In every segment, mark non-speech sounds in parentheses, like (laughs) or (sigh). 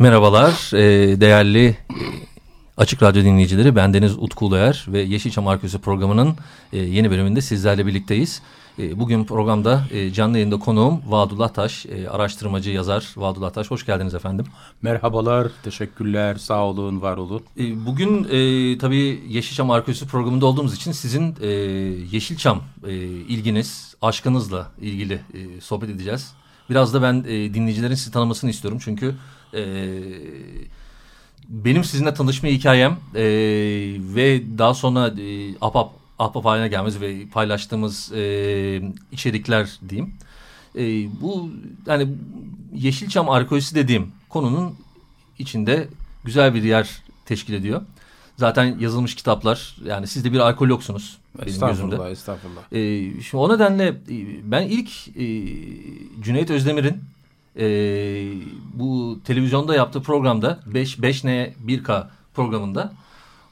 Merhabalar e, değerli Açık Radyo dinleyicileri. Bendeniz Utku Uluer ve Yeşilçam Arkeolojisi programının e, yeni bölümünde sizlerle birlikteyiz. E, bugün programda canlı yayında konuğum Vadullah Taş, araştırmacı, yazar Vadullah Taş. Hoş geldiniz efendim. Merhabalar, teşekkürler, sağ olun, var olun. bugün e, tabii Yeşilçam Arkeolojisi programında olduğumuz için sizin e, Yeşilçam e, ilginiz, aşkınızla ilgili e, sohbet edeceğiz. Biraz da ben e, dinleyicilerin sizi tanımasını istiyorum çünkü e, benim sizinle tanışma hikayem e, ve daha sonra e, apap ahbap haline gelmemiz ve paylaştığımız e, içerikler diyeyim. E, bu yani Yeşilçam arkeolojisi dediğim konunun içinde güzel bir yer teşkil ediyor. Zaten yazılmış kitaplar yani siz de bir arkeologsunuz benim estağfurullah, gözümde. Estağfurullah ee, şimdi o nedenle e, ben ilk e, Cüneyt Özdemir'in e, bu televizyonda yaptığı programda 5 5N 1K programında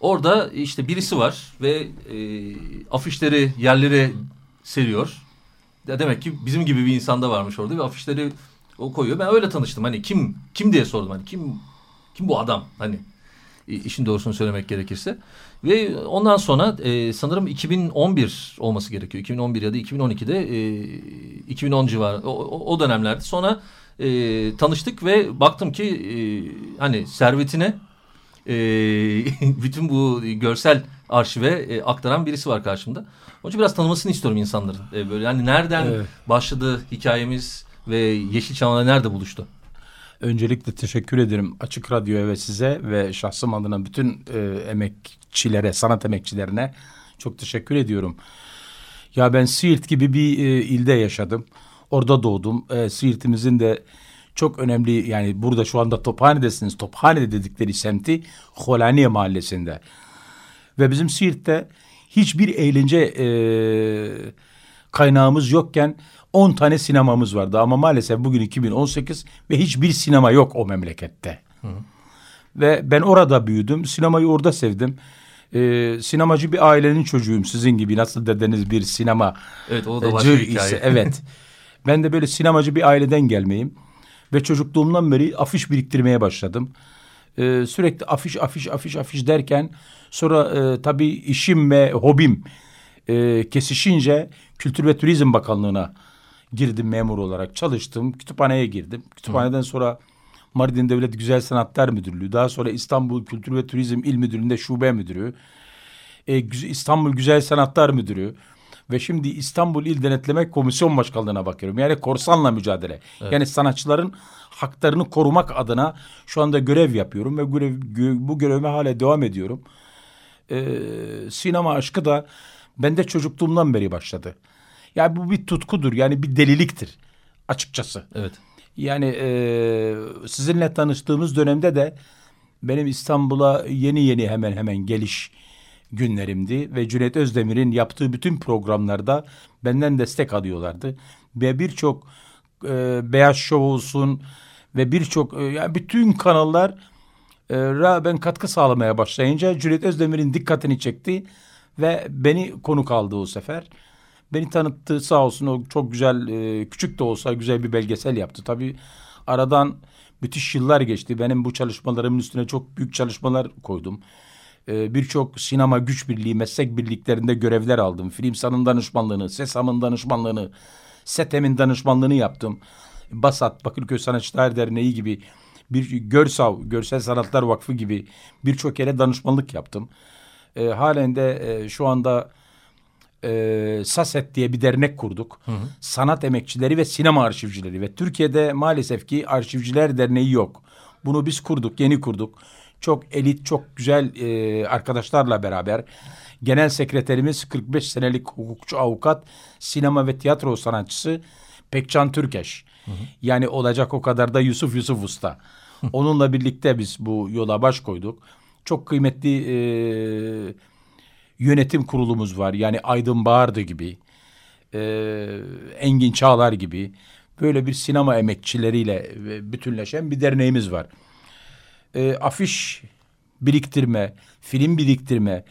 orada işte birisi var ve e, afişleri yerlere seriyor. Demek ki bizim gibi bir insanda varmış orada ve afişleri o koyuyor. Ben öyle tanıştım. Hani kim kim diye sordum. Hani kim kim bu adam? Hani işin doğrusunu söylemek gerekirse. Ve ondan sonra e, sanırım 2011 olması gerekiyor. 2011 ya da 2012'de e, 2010 civarı o, o dönemlerde. Sonra e, tanıştık ve baktım ki e, hani servetine e, (laughs) bütün bu görsel arşive e, aktaran birisi var karşımda. Onun için biraz tanımasını istiyorum insanların. E, böyle yani nereden evet. başladı hikayemiz ve Yeşilçam'la nerede buluştu? Öncelikle teşekkür ederim Açık Radyo'ya ve size ve şahsım adına bütün e, emekçilere, sanat emekçilerine çok teşekkür ediyorum. Ya ben Siirt gibi bir e, ilde yaşadım. Orada doğdum. E, Siirt'imizin de çok önemli yani burada şu anda Tophane'desiniz. Tophane dedikleri semti Holaniye mahallesinde. Ve bizim Siirt'te hiçbir eğlence e, kaynağımız yokken 10 tane sinemamız vardı. Ama maalesef bugün 2018 ve hiçbir sinema yok o memlekette. Hı. Ve ben orada büyüdüm. Sinemayı orada sevdim. Ee, sinemacı bir ailenin çocuğuyum sizin gibi. Nasıl dedeniz bir sinema evet, o da başka ise, evet. (laughs) Ben de böyle sinemacı bir aileden gelmeyim. Ve çocukluğumdan beri afiş biriktirmeye başladım. Ee, sürekli afiş afiş afiş afiş derken sonra e, tabii işim ve hobim e, kesişince Kültür ve Turizm Bakanlığı'na girdim memur olarak çalıştım. Kütüphaneye girdim. Kütüphaneden Hı. sonra Mardin Devlet Güzel Sanatlar Müdürlüğü, daha sonra İstanbul Kültür ve Turizm İl Müdürlüğü'nde şube müdürü, e, İstanbul Güzel Sanatlar Müdürü ve şimdi İstanbul İl Denetleme Komisyon Başkanlığı'na bakıyorum. Yani korsanla mücadele. Evet. Yani sanatçıların haklarını korumak adına şu anda görev yapıyorum ve görev, bu görevime hala devam ediyorum. Ee, sinema aşkı da bende çocukluğumdan beri başladı. Yani bu bir tutkudur yani bir deliliktir açıkçası. Evet. Yani e, sizinle tanıştığımız dönemde de benim İstanbul'a yeni yeni hemen hemen geliş günlerimdi ve Cüneyt Özdemir'in yaptığı bütün programlarda benden destek alıyorlardı ve birçok e, Beyaz Show olsun ve birçok e, yani bütün kanallar e, ben katkı sağlamaya başlayınca Cüneyt Özdemir'in dikkatini çekti ve beni konuk aldı o sefer. Beni tanıttı sağ olsun o çok güzel e, küçük de olsa güzel bir belgesel yaptı. Tabii aradan müthiş yıllar geçti. Benim bu çalışmalarımın üstüne çok büyük çalışmalar koydum. E, Birçok sinema güç birliği, meslek birliklerinde görevler aldım. Film sanın danışmanlığını, SESAM'ın danışmanlığını, SETEM'in danışmanlığını yaptım. BASAT, Bakırköy Sanatçılar Derneği gibi bir Görsav, Görsel Sanatlar Vakfı gibi birçok yere danışmanlık yaptım. E, halen de e, şu anda e, SASET diye bir dernek kurduk. Hı hı. Sanat emekçileri ve sinema arşivcileri ve Türkiye'de maalesef ki arşivciler derneği yok. Bunu biz kurduk, yeni kurduk. Çok elit, çok güzel e, arkadaşlarla beraber Genel sekreterimiz 45 senelik hukukçu avukat, sinema ve tiyatro sanatçısı Pekcan Türkeş. Yani olacak o kadar da Yusuf Yusuf Usta. Onunla birlikte biz bu yola baş koyduk. Çok kıymetli e, yönetim kurulumuz var. Yani Aydın Bağırdı gibi, e, Engin Çağlar gibi böyle bir sinema emekçileriyle e, bütünleşen bir derneğimiz var. E, afiş biriktirme, film biriktirme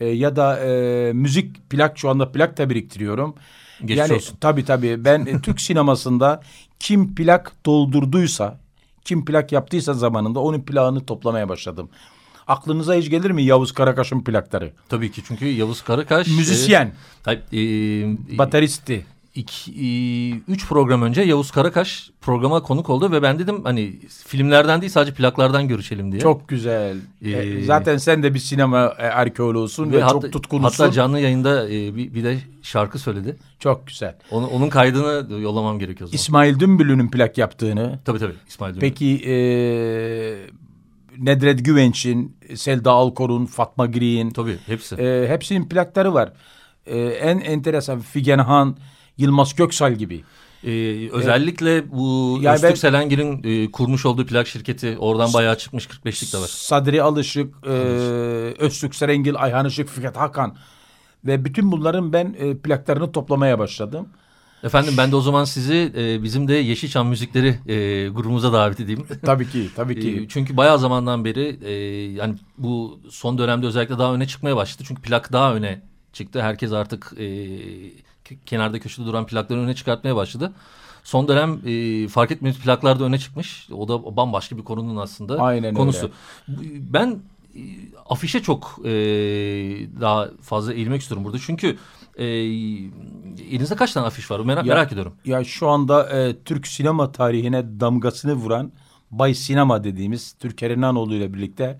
e, ya da e, müzik plak şu anda plak da biriktiriyorum. Geçmiş yani olsun. tabii tabii ben e, (laughs) Türk sinemasında kim plak doldurduysa, kim plak yaptıysa zamanında onun plağını toplamaya başladım. Aklınıza hiç gelir mi Yavuz Karakaş'ın plakları? Tabii ki çünkü Yavuz Karakaş... Müzisyen, E, tabii, e, bateristi. İki, e, üç program önce Yavuz Karakaş programa konuk oldu ve ben dedim hani filmlerden değil sadece plaklardan görüşelim diye. Çok güzel. Ee, zaten sen de bir sinema e, arkeoloğusun ve, hatta, çok tutkunusun. Hatta canlı yayında e, bir, bir de şarkı söyledi. Çok güzel. Onu, onun kaydını yollamam gerekiyor zaman. İsmail Dümbüllü'nün plak yaptığını, Tabii tabii İsmail Dümbül. peki e, Nedret Güvenç'in, Selda Alkor'un, Fatma Gri'nin, Tabii hepsi. e, hepsinin plakları var. E, en enteresan Figen Han, Yılmaz Köksal gibi. Ee, özellikle bu Yani Öztürk ben- Selengir'in e, kurmuş olduğu plak şirketi oradan bayağı çıkmış 45'lik de var. Sadri Alışık, e, Öztürk Serengil, Ayhan Işık, Fikret Hakan ve bütün bunların ben e, plaklarını toplamaya başladım. Efendim ben de o zaman sizi e, bizim de Yeşilçam Müzikleri e, grubumuza davet edeyim. Tabii ki, tabii ki. (laughs) E, çünkü bayağı zamandan beri e, yani bu son dönemde özellikle daha öne çıkmaya başladı. Çünkü plak daha öne çıktı. Herkes artık e, kenarda köşede duran plakları öne çıkartmaya başladı. Son dönem e, fark etmediğimiz plaklar da öne çıkmış. O da bambaşka bir konunun aslında Aynen konusu. öyle. Ben e, afişe çok e, daha fazla eğilmek istiyorum burada. Çünkü e, elinizde kaç tane afiş var? Merak, Ya- merak ediyorum. Ya şu anda e, Türk sinema tarihine damgasını vuran Bay Sinema dediğimiz Türker İnanoğlu ile birlikte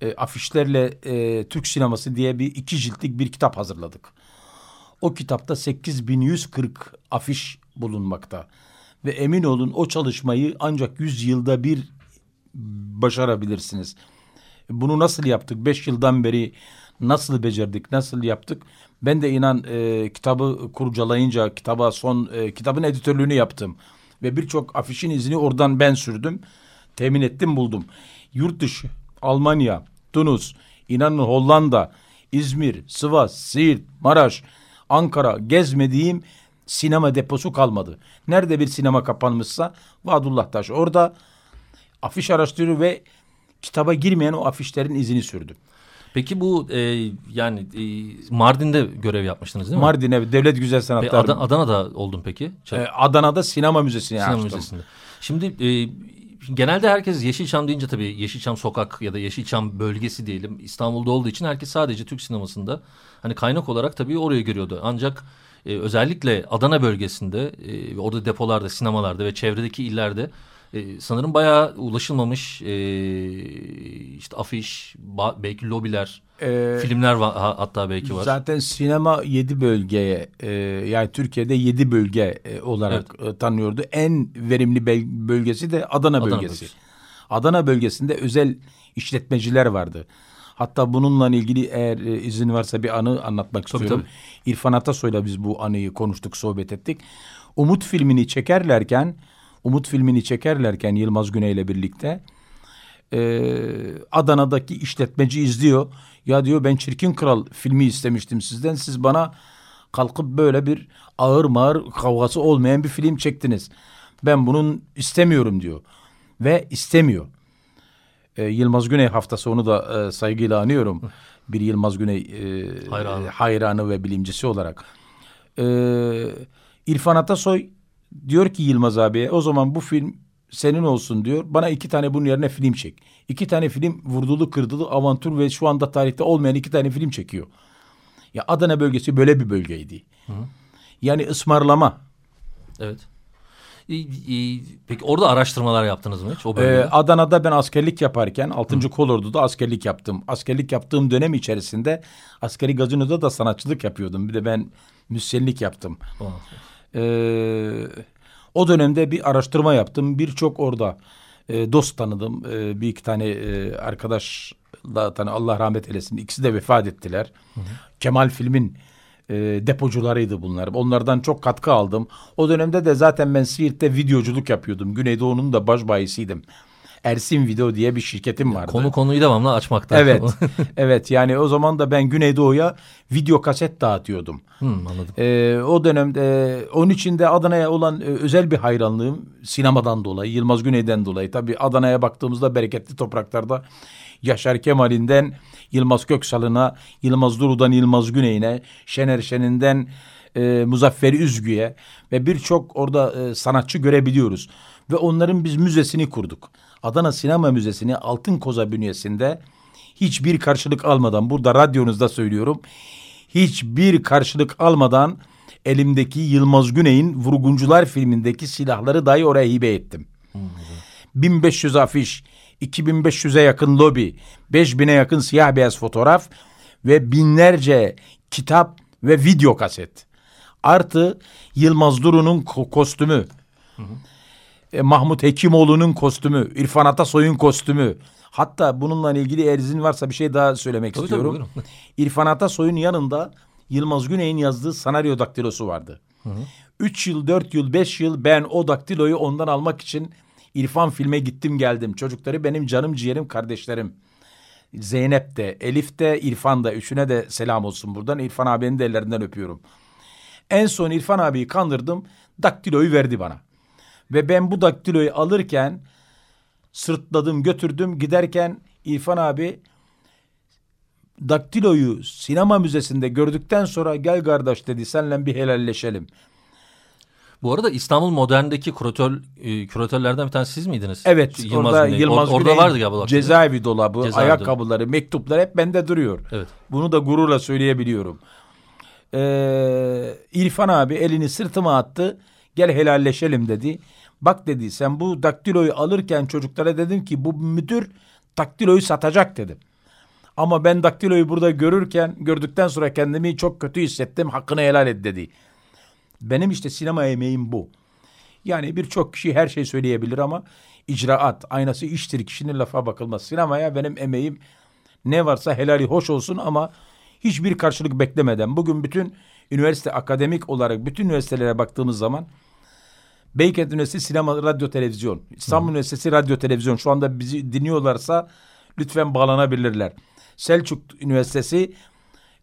e, afişlerle e, Türk sineması diye bir iki ciltlik bir kitap hazırladık. O kitapta 8140 afiş bulunmakta. Ve emin olun o çalışmayı ancak 100 yılda bir başarabilirsiniz. Bunu nasıl yaptık? Beş yıldan beri nasıl becerdik? Nasıl yaptık? Ben de inan e, kitabı kurcalayınca kitaba son e, kitabın editörlüğünü yaptım. Ve birçok afişin izini oradan ben sürdüm. Temin ettim buldum. Yurt dışı, Almanya, Tunus, inanın Hollanda, İzmir, Sivas, Siirt, Maraş, Ankara gezmediğim sinema deposu kalmadı. Nerede bir sinema kapanmışsa Vadullah Taş orada afiş araştırıyor ve kitaba girmeyen o afişlerin izini sürdü. Peki bu e, yani e, Mardin'de görev yapmıştınız değil mi? Mardin'e Devlet Güzel Ve Sanatlar Ada- Adana'da oldun peki? Çal- e, Adana'da sinema müzesini Sinema açtım. Müzesi'nde. Şimdi e, genelde herkes Yeşilçam deyince tabii Yeşilçam sokak ya da Yeşilçam bölgesi diyelim İstanbul'da olduğu için herkes sadece Türk sinemasında hani kaynak olarak tabii orayı görüyordu. Ancak e, özellikle Adana bölgesinde e, orada depolarda, sinemalarda ve çevredeki illerde e, sanırım bayağı ulaşılmamış e, işte afiş, belki lobiler, E, filmler var, ha- hatta belki var. Zaten sinema yedi bölgeye e, yani Türkiye'de yedi bölge e, olarak e, tanıyordu. En verimli bölgesi de Adana, Adana bölgesi. bölgesi. Adana bölgesinde özel işletmeciler vardı. Hatta bununla ilgili eğer e, izin varsa bir anı anlatmak Tabii, istiyorum. İrfan Atasoy'la biz bu anıyı konuştuk, sohbet ettik. Umut filmini çekerlerken, Umut filmini çekerlerken Yılmaz Güney ile birlikte e, Adana'daki işletmeci izliyor. Ya diyor ben Çirkin Kral filmi istemiştim sizden. Siz bana kalkıp böyle bir ağır mağır kavgası olmayan bir film çektiniz. Ben bunun istemiyorum diyor. Ve istemiyor. E, Yılmaz Güney haftası onu da e, saygıyla anıyorum. Bir Yılmaz Güney e, Hayranı. hayranı ve bilimcisi olarak. E, İrfan Atasoy diyor ki Yılmaz abiye o zaman bu film senin olsun diyor. Bana iki tane bunun yerine film çek. İki tane film vurdulu kırdılı avantür ve şu anda tarihte olmayan iki tane film çekiyor. Ya Adana bölgesi böyle bir bölgeydi. Yani ısmarlama. Evet. E, e, peki orada araştırmalar yaptınız mı hiç o Ee, bölgede? Adana'da ben askerlik yaparken 6. Kolordu'da askerlik yaptım. Askerlik yaptığım dönem içerisinde askeri gazinoda da sanatçılık yapıyordum. Bir de ben müzisyenlik yaptım. Ee, o dönemde bir araştırma yaptım. Birçok orada e, dost tanıdım. E, bir iki tane e, arkadaş da tanı Allah rahmet eylesin. İkisi de vefat ettiler. Kemal filmin e, depocularıydı bunlar. Onlardan çok katkı aldım. O dönemde de zaten ben Siirt'te videoculuk yapıyordum. Güneydoğu'nun da baş bayisiydim. Ersin Video diye bir şirketim vardı. Konu konuyu devamlı açmakta. Evet. (laughs) (laughs) evet yani o zaman da ben Güneydoğu'ya video kaset dağıtıyordum. Hmm, anladım. Ee, o dönemde onun için de Adana'ya olan e, özel bir hayranlığım sinemadan dolayı, Yılmaz Güney'den dolayı. Tabii Adana'ya baktığımızda bereketli topraklarda Yaşar Kemal'inden Yılmaz Köksal'ına, Yılmaz Duru'dan Yılmaz Güney'ine, Şener Şen'inden e, Muzaffer Üzgü'ye ve birçok orada e, sanatçı görebiliyoruz. Ve onların biz müzesini kurduk. Adana Sinema Müzesi'ni Altın Koza bünyesinde hiçbir karşılık almadan burada radyonuzda söylüyorum. Hiçbir karşılık almadan elimdeki Yılmaz Güney'in Vurguncular filmindeki silahları dahi oraya hibe ettim. 1500 afiş, 2500'e yakın lobi, 5000'e yakın siyah beyaz fotoğraf ve binlerce kitap ve video kaset. Artı Yılmaz Duru'nun ko- kostümü. E, Mahmut Hekimoğlu'nun kostümü, İrfan Atasoy'un kostümü. Hatta bununla ilgili eğer izin varsa bir şey daha söylemek Tabii, tabii, istiyorum. buyurun. (laughs) İrfan Atasoy'un yanında Yılmaz Güney'in yazdığı senaryo daktilosu vardı. Üç yıl, dört yıl, beş yıl ben o daktiloyu ondan almak için İrfan filme gittim geldim. Çocukları benim canım ciğerim kardeşlerim. Zeynep de, Elif de, İrfan da. Üçüne de selam olsun buradan. İrfan abinin de ellerinden öpüyorum. En son İrfan abiyi kandırdım. Daktiloyu verdi bana. Ve ben bu daktiloyu alırken sırtladım götürdüm. Giderken İrfan abi daktiloyu sinema müzesinde gördükten sonra gel kardeş dedi senle bir helalleşelim. Bu arada İstanbul Modern'deki küratör, e, küratörlerden bir tanesi siz miydiniz? Evet Yılmaz orada Güney. Yılmaz Or- orada Güney'in vardı galiba. cezaevi dolabı, Cezaevi ayakkabıları, mektuplar hep bende duruyor. Evet. Bunu da gururla söyleyebiliyorum. Ee, İrfan abi elini sırtıma attı. Gel helalleşelim dedi. Bak dedi sen bu daktiloyu alırken çocuklara dedim ki bu müdür daktiloyu satacak dedim. Ama ben daktiloyu burada görürken gördükten sonra kendimi çok kötü hissettim. Hakkını helal et dedi. Benim işte sinema emeğim bu. Yani birçok kişi her şey söyleyebilir ama icraat, aynası iştir kişinin lafa bakılmaz. Sinemaya benim emeğim ne varsa helali hoş olsun ama hiçbir karşılık beklemeden bugün bütün üniversite akademik olarak bütün üniversitelere baktığımız zaman Beykent Üniversitesi Sinema Radyo Televizyon, İstanbul Üniversitesi Radyo Televizyon şu anda bizi dinliyorlarsa lütfen bağlanabilirler. Selçuk Üniversitesi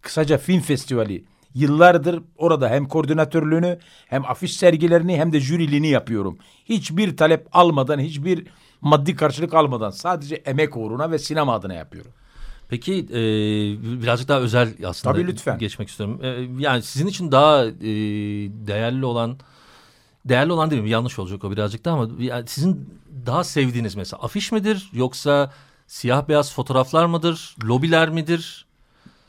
kısaca film festivali yıllardır orada hem koordinatörlüğünü hem afiş sergilerini hem de jüriliğini yapıyorum. Hiçbir talep almadan, hiçbir maddi karşılık almadan sadece emek uğruna ve sinema adına yapıyorum. Peki e, birazcık daha özel aslında Tabii, lütfen. geçmek istiyorum. E, yani sizin için daha e, değerli olan değerli olan değil mi? Yanlış olacak o birazcık da ama sizin daha sevdiğiniz mesela afiş midir yoksa siyah beyaz fotoğraflar mıdır? Lobiler midir?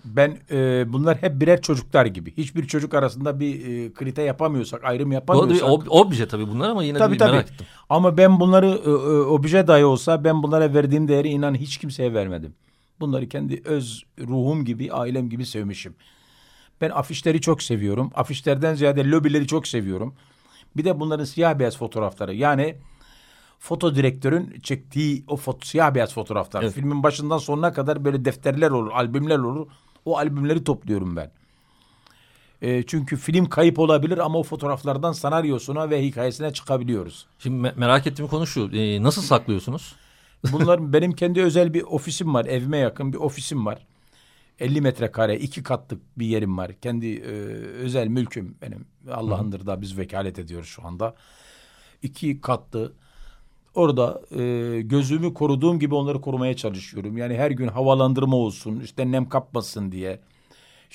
Ben e, bunlar hep birer çocuklar gibi. Hiçbir çocuk arasında bir e, kriter yapamıyorsak, ayrım yapamıyorsak. ob- obje tabii bunlar ama yine Tabii bir tabii. merak ettim. Ama ben bunları e, e, obje dahi olsa ben bunlara verdiğim değeri inan hiç kimseye vermedim. Bunları kendi öz ruhum gibi, ailem gibi sevmişim. Ben afişleri çok seviyorum. Afişlerden ziyade lobileri çok seviyorum. Bir de bunların siyah beyaz fotoğrafları. Yani foto direktörün çektiği o foto, siyah beyaz fotoğraflar. Evet. Filmin başından sonuna kadar böyle defterler olur, albümler olur. O albümleri topluyorum ben. E, çünkü film kayıp olabilir ama o fotoğraflardan senaryosuna ve hikayesine çıkabiliyoruz. Şimdi me- merak ettiğim konu şu. e, nasıl saklıyorsunuz? Bunlar (laughs) benim kendi özel bir ofisim var. Evime yakın bir ofisim var. 50 metrekare iki katlık bir yerim var. Kendi e, özel mülküm benim. Allah'ındır da biz vekalet ediyoruz şu anda. İki katlı. Orada e, gözümü koruduğum gibi onları korumaya çalışıyorum. Yani her gün havalandırma olsun, işte nem kapmasın diye.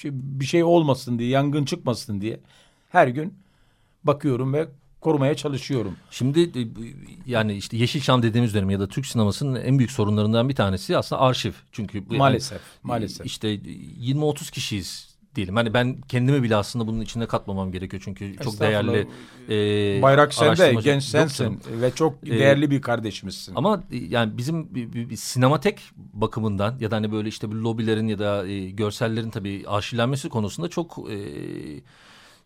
Bir şey olmasın diye, yangın çıkmasın diye. Her gün bakıyorum ve korumaya çalışıyorum. Şimdi e, yani işte Yeşilçam dediğimiz dönem ya da Türk sinemasının en büyük sorunlarından bir tanesi aslında arşiv. Çünkü bu yani, Maalesef, maalesef. işte 20-30 kişiyiz diyelim. Hani ben kendimi bile aslında bunun içine katmamam gerekiyor. Çünkü çok değerli e, Bayrak sende, genç sensin ve çok Ee, değerli bir kardeşimizsin. Ama e, yani bizim bir, bir- bir sinematek bakımından ya da hani böyle işte bir lobilerin ya da e, görsellerin tabii arşivlenmesi konusunda çok e,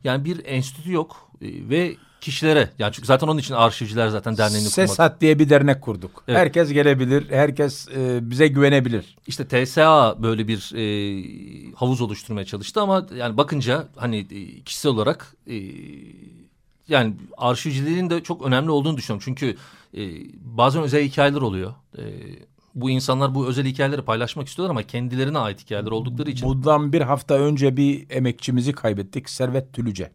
yani bir enstitü yok e, ve kişilere yani çünkü zaten onun için arşivciler zaten derneğini kurmak. Sesat diye bir dernek kurduk. Evet. Herkes gelebilir, herkes e, bize güvenebilir. İşte TSA böyle bir e, havuz oluşturmaya çalıştı ama yani bakınca hani e, kişisel olarak e, yani arşivciliğin de çok önemli olduğunu düşünüyorum. Çünkü e, bazen özel hikayeler oluyor. E, bu insanlar bu özel hikayeleri paylaşmak istiyorlar ama kendilerine ait hikayeler oldukları için. Bundan bir hafta önce bir emekçimizi kaybettik. Servet Tülüce.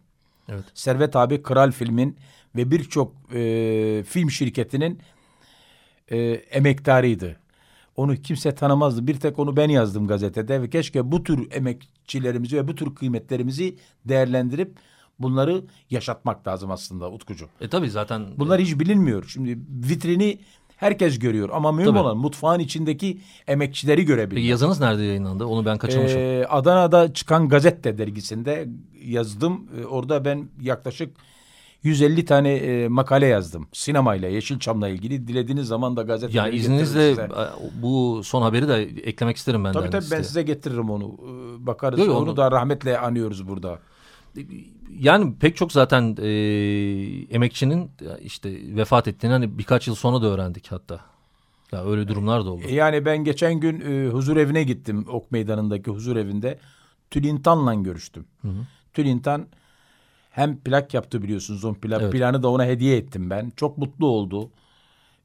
Evet. Servet abi Kral Film'in ve birçok e, film şirketinin e, emektarıydı. Onu kimse tanımazdı. Bir tek onu ben yazdım gazetede ve keşke bu tür emekçilerimizi ve bu tür kıymetlerimizi değerlendirip bunları yaşatmak lazım aslında Utkucu. E tabii zaten Bunlar hiç bilinmiyor. Şimdi vitrini herkes görüyor ama mühim Tabii. olan mutfağın içindeki emekçileri görebilmek. Peki yazınız nerede yayınlandı? Onu ben kaçırmışım. Ee, Adana'da çıkan Gazette dergisinde yazdım. Ee, orada ben yaklaşık 150 tane e, makale yazdım. Sinemayla, Yeşilçam'la ilgili. Dilediğiniz zaman da yani getiririm izninizle size. e, bu son haberi de eklemek isterim ben. Tabii tabii ben size getiririm onu. Ee, Bakarız. Yok, onu onu- da rahmetle anıyoruz burada. Yani pek çok zaten e, emekçinin ya işte vefat ettiğini hani birkaç yıl sonra da öğrendik hatta. Ya öyle durumlar da oldu. Yani ben geçen gün e, huzur evine gittim. Ok Meydanı'ndaki huzur evinde. Tülintan'la görüştüm. Tülintan hem plak yaptı biliyorsunuz. On plak Evet. planı da ona hediye ettim ben. Çok mutlu oldu.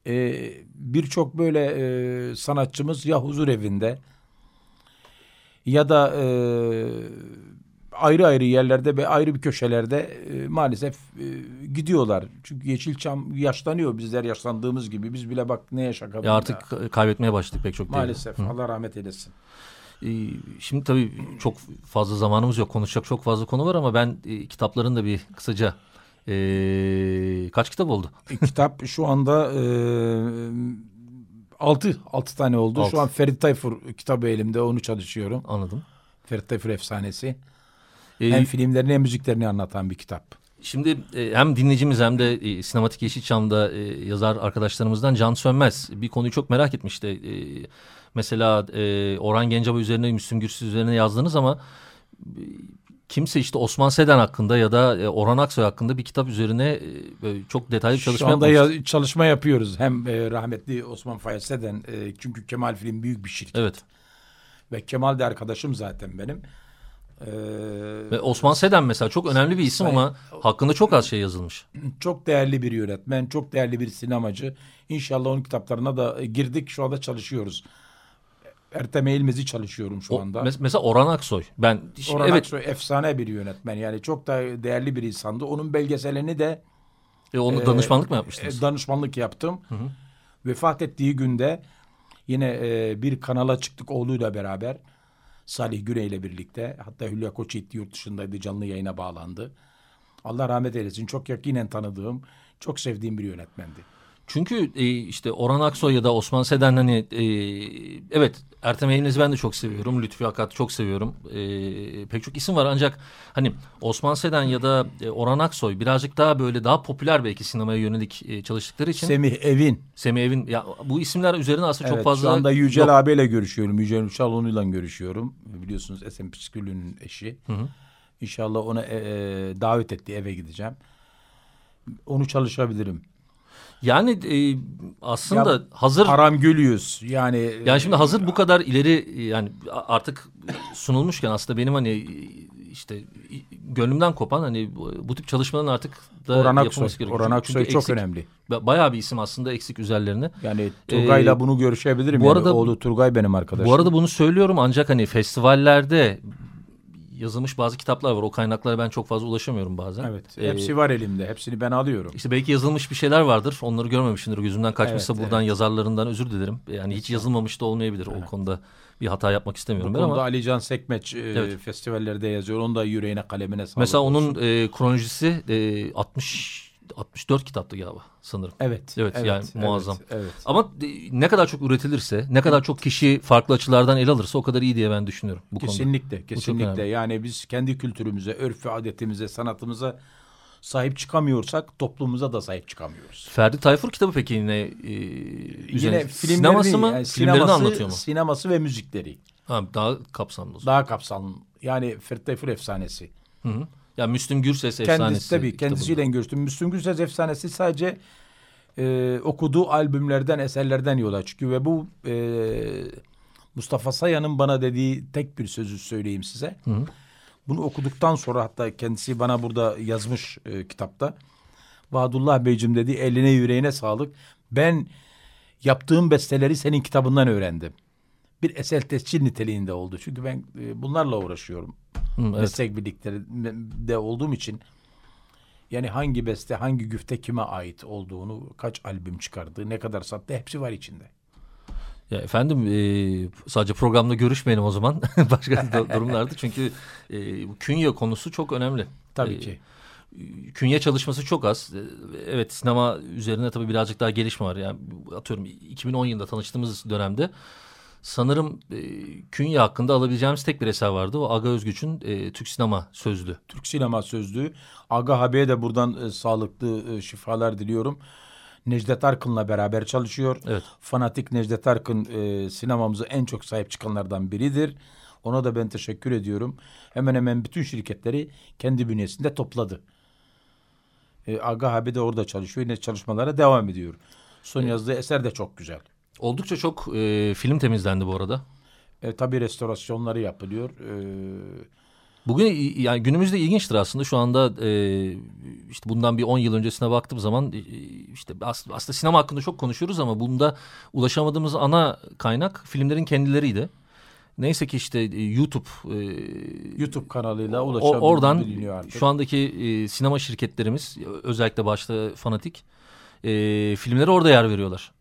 Ee, Birçok böyle e, sanatçımız ya huzur evinde ya da e, ayrı ayrı yerlerde ve ayrı bir köşelerde e, maalesef e, gidiyorlar. Çünkü Yeşilçam yaşlanıyor bizler yaşlandığımız gibi. Biz bile bak ne yaşadık. Ya artık ka- kaybetmeye başladık pek çok. Maalesef Allah rahmet eylesin. Şimdi tabii çok fazla zamanımız yok. Konuşacak çok fazla konu var ama ben e, kitapların da bir kısaca e, kaç kitap oldu? Kitap şu anda e, altı, altı tane oldu. Altı. Şu an Ferit Tayfur kitabı elimde onu çalışıyorum. Anladım. Ferit Tayfur efsanesi. Ee, Hem filmlerini hem müziklerini anlatan bir kitap. Şimdi e, hem dinleyicimiz hem de e, Sinematik Yeşilçam'da e, yazar arkadaşlarımızdan Can Sönmez bir konuyu çok merak etmişti. Mesela Orhan Gencebay üzerine, Müslüm Gürses üzerine yazdınız ama kimse işte Osman Seden hakkında ya da Orhan Aksoy hakkında bir kitap üzerine çok detaylı bir çalışma Şu anda ya- çalışma yapıyoruz. Hem rahmetli Osman Fayase'den e, çünkü Kemal Film büyük bir şirket. Evet. Ve Kemal de arkadaşım zaten benim. Ee, Ve Osman Seden mesela çok önemli bir isim Sayın- ama hakkında çok az şey yazılmış. çok değerli bir yönetmen, çok değerli bir sinemacı. İnşallah onun kitaplarına da e, girdik. Şu anda çalışıyoruz. Ertem Eğilmez'i çalışıyorum şu O, anda. mes- mesela Orhan Aksoy. Ben Orhan evet Aksoy efsane bir yönetmen. Yani çok da değerli bir insandı. Onun belgeselini de e, onu e, danışmanlık mı yapmıştınız? e, danışmanlık yaptım. Vefat ettiği günde yine e, bir kanala çıktık oğluyla beraber. Salih Güney ile birlikte. Hatta Hülya Koçyiğit yurt dışındaydı. Canlı yayına bağlandı. Allah rahmet eylesin. Çok yakinen tanıdığım, çok sevdiğim bir yönetmendi. Çünkü e, işte Orhan Aksoy ya da Osman Seden hani e, evet Ertem Eğilmez'i ben de çok seviyorum. Lütfi Akat'ı çok seviyorum. E, pek çok isim var ancak hani Osman Seden ya da e, Orhan Aksoy birazcık daha böyle daha popüler belki sinemaya yönelik e, çalıştıkları için Semih Evin. Semih Evin ya bu isimler üzerine aslında çok Evet, fazla Şu anda Yücel yok. abiyle görüşüyorum. Yücel Uçaloğlu'yla görüşüyorum. Biliyorsunuz Esen Püskülü'nün eşi. hı. İnşallah ona e, e, davet etti eve gideceğim. Onu çalışabilirim. Yani e, aslında Ya, hazır Aram Gülüyüz. Yani Yani şimdi hazır bu kadar ileri yani artık sunulmuşken aslında benim hani işte gönlümden kopan hani bu, tip çalışmaların artık da Orhan Aksoy. yapılması gerekiyor. Orhan Çünkü Aksoy çok eksik- önemli. ba- Bayağı bir isim aslında eksik üzerlerine. Yani Turgay'la bunu görüşebilirim. bu yani. arada- Oğlu Turgay benim arkadaşım. Bu arada bunu söylüyorum ancak hani festivallerde yazılmış bazı kitaplar var. O kaynaklara ben çok fazla ulaşamıyorum bazen. Evet. Ee, hepsi var elimde. Hepsini ben alıyorum. İşte belki yazılmış bir şeyler vardır. Onları görmemişimdir. Gözümden kaçmışsa Evet, buradan yazarlarından özür dilerim. Yani hiç yazılmamış da olmayabilir. O konuda bir hata yapmak Bu istemiyorum ben konuda ama. Ali Can Sekmeç e, Evet. festivallerde yazıyor. Onun da yüreğine kalemine sağlık Mesela olsun. onun e, kronolojisi e, 60 64 kitaptı galiba sanırım. Evet. Evet, yani muazzam. Evet. evet. Ama ne kadar çok üretilirse, ne kadar çok kişi farklı açılardan ele alırsa o kadar iyi diye ben düşünüyorum bu konuda. Kesinlikle, çok kesinlikle. önemli. Yani biz kendi kültürümüze, örf ve adetimize, sanatımıza sahip çıkamıyorsak toplumumuza da sahip çıkamıyoruz. Ferdi Tayfur kitabı peki yine e, üzerine Yine sineması mı? yani Filmlerini sineması, anlatıyor mu? Sineması ve müzikleri. Ha, daha kapsamlı. Daha kapsamlı. Yani Ferit Tayfur efsanesi. Hı hı. Ya Müslüm Gürses efsanesi. Kendisi tabii kendisiyle kitabında. görüştüm. Müslüm Gürses efsanesi sadece e, okuduğu albümlerden, eserlerden yola çıkıyor ve bu e, Mustafa Sayan'ın bana dediği tek bir sözü söyleyeyim size. Hı hı. Bunu okuduktan sonra hatta kendisi bana burada yazmış e, kitapta. Vadullah Beyciğim dedi eline yüreğine sağlık. Ben yaptığım besteleri senin kitabından öğrendim. Bir eser tescil niteliğinde oldu. Çünkü ben e, bunlarla uğraşıyorum. Hı, evet. Meslek birliklerinde olduğum için yani hangi beste, hangi güfte kime ait olduğunu, kaç albüm çıkardı, ne kadar sattı hepsi var içinde. Ya efendim e, sadece programda görüşmeyelim o zaman (laughs) başka du- durumlarda çünkü e, künye konusu çok önemli. Tabii E, ki. Künye çalışması çok az. E, Evet sinema üzerine tabii birazcık daha gelişme var. Yani atıyorum 2010 yılında tanıştığımız dönemde sanırım e, künye hakkında alabileceğimiz tek bir eser vardı. O Aga Özgüç'ün e, Türk Sinema Sözlü. Türk sinema sözlüğü. Aga Habi'ye de buradan e, sağlıklı e, şifalar diliyorum. Necdet Arkın'la beraber çalışıyor. Evet. Fanatik Necdet Arkın e, sinemamıza en çok sahip çıkanlardan biridir. Ona da ben teşekkür ediyorum. Hemen hemen bütün şirketleri kendi bünyesinde topladı. E, Aga Habi de orada çalışıyor. Yine çalışmalara devam ediyor. Son yazdığı eser de çok güzel. Oldukça çok e, film temizlendi bu arada. E, tabii restorasyonları yapılıyor. E, Bugün yani günümüzde ilginçtir aslında şu anda e, işte bundan bir 10 yıl öncesine baktığım zaman e, işte as- aslında sinema hakkında çok konuşuyoruz ama bunda ulaşamadığımız ana kaynak filmlerin kendileriydi. Neyse ki işte e, YouTube e, YouTube kanalıyla ulaşabiliyor oradan artık. şu andaki e, sinema şirketlerimiz özellikle başta Fanatik e, filmlere orada yer veriyorlar.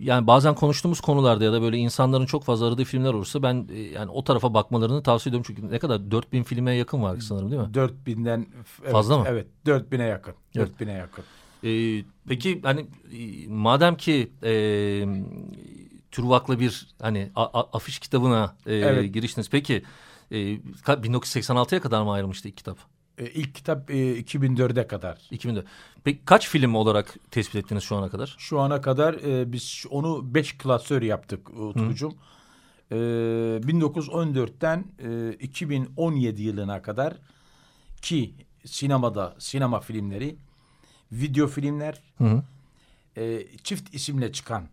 Yani bazen konuştuğumuz konularda ya da böyle insanların çok fazla aradığı filmler olursa ben e, yani o tarafa bakmalarını tavsiye ediyorum. Çünkü ne kadar 4000 filme yakın var sanırım değil mi? 4000'den evet, Fazla mı? Evet, 4000'e yakın. Evet. 4000'e yakın. Ee, peki hani e, madem ki e, Turvak'la bir hani a- a- afiş kitabına e, Evet. giriştiniz. Peki e, ka- 1986'ya kadar mı ayrılmıştı ilk kitap? E, ilk kitap e, 2004'e kadar. 2000'de. Peki kaç film olarak tespit ettiniz şu ana kadar? Şu ana kadar e, biz onu 5 klasör yaptık Utkucuğum. E, 1914'ten e, 2017 yılına kadar ki sinemada sinema filmleri, video filmler, Hı hı. e, çift isimle çıkan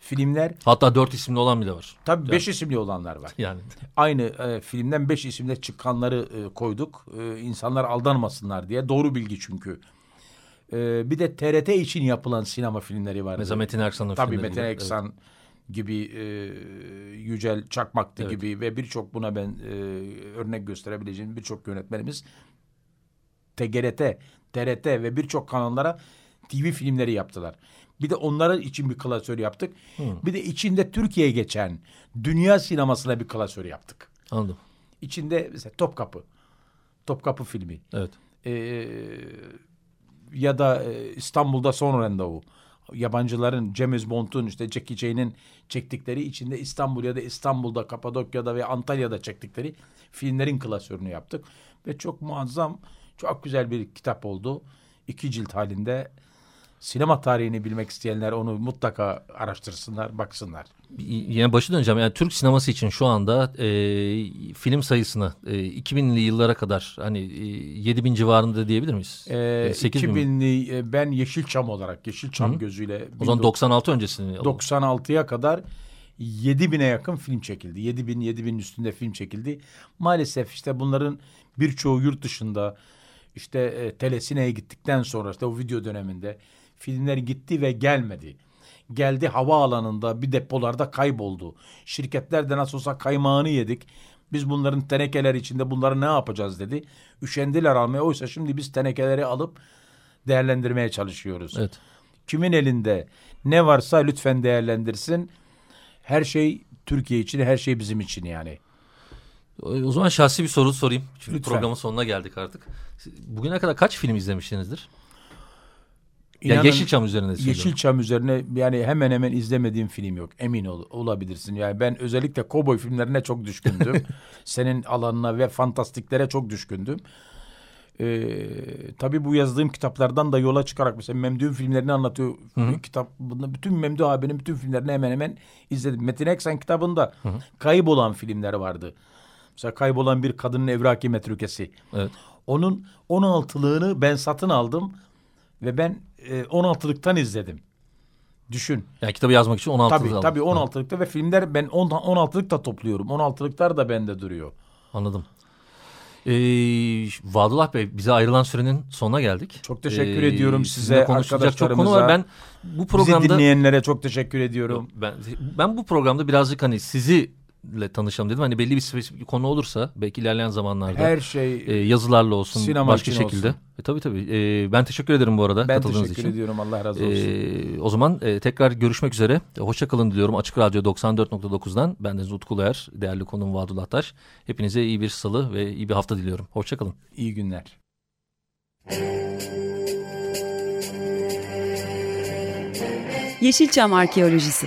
filmler, Hatta dört isimli olan bile var. tabii 5 isimli olanlar var. (laughs) Yani Aynı e, filmden beş isimle çıkanları e, koyduk. E, insanlar aldanmasınlar diye. Doğru bilgi çünkü. E, bir de TRT için yapılan sinema filmleri var. mesela Metin Erksan'ın Tabii filmleri Metin gibi. Eksan gibi, e, Yücel Çakmak'tı Evet. gibi ve birçok buna ben e, örnek gösterebileceğim birçok yönetmenimiz TGRT, TRT ve birçok kanallara TV filmleri yaptılar. Bir de onların için bir klasör yaptık. Bir de içinde Türkiye'ye geçen dünya sinemasına bir klasör yaptık. Anladım. İçinde mesela Topkapı. Topkapı filmi. Evet. Ee, ya da e, İstanbul'da son randevu. Yabancıların James Bond'un işte Jackie Chan'in çektikleri içinde İstanbul ya da İstanbul'da, Kapadokya'da ve Antalya'da çektikleri filmlerin klasörünü yaptık. Ve çok muazzam, çok güzel bir kitap oldu. İki cilt halinde. Sinema tarihini bilmek isteyenler onu mutlaka araştırsınlar, baksınlar. Yine başı döneceğim. Yani Türk sineması için şu anda e, film sayısını e, 2000'li yıllara kadar hani e, 7000 civarında diyebilir miyiz? E, 8000 mi? 2000'li e, ben Yeşilçam olarak, Yeşilçam gözüyle O zaman 96 öncesini alalım. 96'ya kadar 7000'e yakın film çekildi. 7000 7000 üstünde film çekildi. Maalesef işte bunların birçoğu yurt dışında işte e, telesineye gittikten sonra işte o video döneminde filmler gitti ve gelmedi. Geldi havaalanında bir depolarda kayboldu. Şirketler de nasıl olsa kaymağını yedik. Biz bunların tenekeler içinde bunları ne yapacağız dedi. Üşendiler almaya. Oysa şimdi biz tenekeleri alıp değerlendirmeye çalışıyoruz. Evet. Kimin elinde ne varsa lütfen değerlendirsin. Her şey Türkiye için, her şey bizim için yani. O o zaman şahsi bir soru sorayım. Çünkü Lütfen. programın sonuna geldik artık. Bugüne kadar kaç film izlemişsinizdir? Ya İnanın, Yeşilçam üzerine söylüyorum. Yeşilçam üzerine yani hemen hemen izlemediğim film yok. Emin ol, olabilirsin. Yani ben özellikle kovboy filmlerine çok düşkündüm. (laughs) Senin alanına ve fantastiklere çok düşkündüm. Ee, tabii bu yazdığım kitaplardan da yola çıkarak mesela Memduh'un filmlerini anlatıyor. Kitap bunda bütün Memduh abinin bütün filmlerini hemen hemen izledim. Metin Eksen kitabında kaybolan filmler vardı. Mesela kaybolan bir kadının evraki metrukesi. Evet. Onun 16'lığını ben satın aldım ve ben e, 16'lıktan izledim. Düşün. Yani kitabı yazmak için 16 Tabii aldım. tabii 16'lıkta ve filmler ben 10 16'lık da topluyorum. 16'lıklar da bende duruyor. Anladım. Ee, Vadullah Bey bize ayrılan sürenin sonuna geldik. Ee, Çok teşekkür ediyorum size, sizinle konuşulacak çok konu var. Ben bu programda Bizi dinleyenlere çok teşekkür ediyorum. ben ben bu programda birazcık hani sizi ile tanışalım dedim. Hani belli bir spesifik konu olursa belki ilerleyen zamanlarda Her şey e, yazılarla olsun Sinema başka şekilde. olsun. E, tabii tabii. E, ben teşekkür ederim bu arada ben katıldığınız teşekkür için. ediyorum. Allah razı olsun. E, o zaman e, tekrar görüşmek üzere. E, hoşça kalın diliyorum. Açık Radyo 94.9'dan ben de Utku Loyer, değerli konuğum Vadullah Taş. Hepinize iyi bir salı ve iyi bir hafta diliyorum. Hoşça kalın. İyi günler. Yeşilçam Arkeolojisi